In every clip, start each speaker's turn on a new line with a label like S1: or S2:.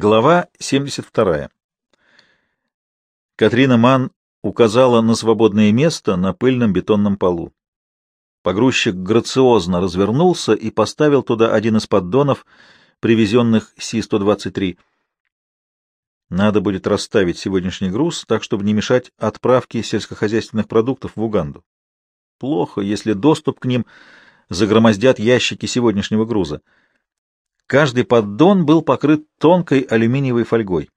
S1: Глава 72. Катрина Ман указала на свободное место на пыльном бетонном полу. Погрузчик грациозно развернулся и поставил туда один из поддонов, привезенных Си-123. Надо будет расставить сегодняшний груз так, чтобы не мешать отправке сельскохозяйственных продуктов в Уганду. Плохо, если доступ к ним загромоздят ящики сегодняшнего груза. Каждый поддон был покрыт тонкой алюминиевой фольгой.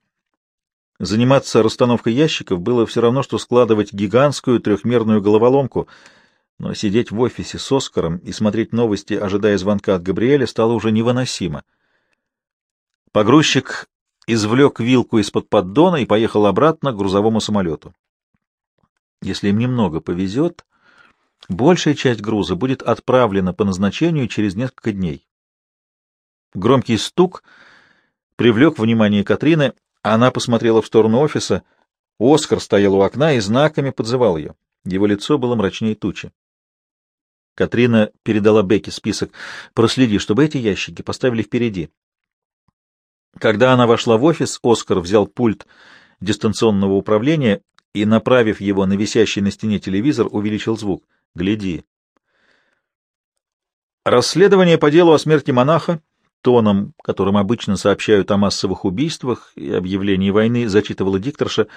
S1: Заниматься расстановкой ящиков было все равно, что складывать гигантскую трехмерную головоломку, но сидеть в офисе с Оскаром и смотреть новости, ожидая звонка от Габриэля, стало уже невыносимо. Погрузчик извлек вилку из-под поддона и поехал обратно к грузовому самолету. Если им немного повезет, большая часть груза будет отправлена по назначению через несколько дней. Громкий стук привлек внимание Катрины. Она посмотрела в сторону офиса. Оскар стоял у окна и знаками подзывал ее. Его лицо было мрачнее тучи. Катрина передала Бекке список. «Проследи, чтобы эти ящики поставили впереди». Когда она вошла в офис, Оскар взял пульт дистанционного управления и, направив его на висящий на стене телевизор, увеличил звук. «Гляди». Расследование по делу о смерти монаха тоном, которым обычно сообщают о массовых убийствах и объявлении войны, зачитывала дикторша,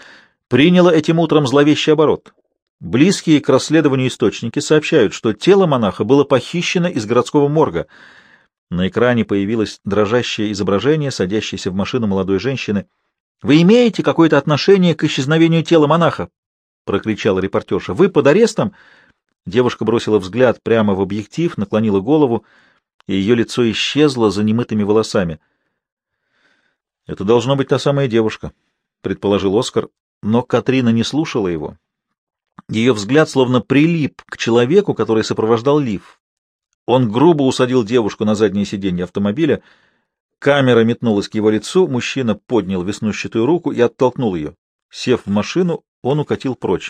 S1: приняло этим утром зловещий оборот. Близкие к расследованию источники сообщают, что тело монаха было похищено из городского морга. На экране появилось дрожащее изображение, садящейся в машину молодой женщины. «Вы имеете какое-то отношение к исчезновению тела монаха?» — прокричала репортерша. «Вы под арестом?» Девушка бросила взгляд прямо в объектив, наклонила голову — и ее лицо исчезло за немытыми волосами. «Это должно быть та самая девушка», — предположил Оскар, но Катрина не слушала его. Ее взгляд словно прилип к человеку, который сопровождал Лив. Он грубо усадил девушку на заднее сиденье автомобиля. Камера метнулась к его лицу, мужчина поднял веснущатую руку и оттолкнул ее. Сев в машину, он укатил прочь.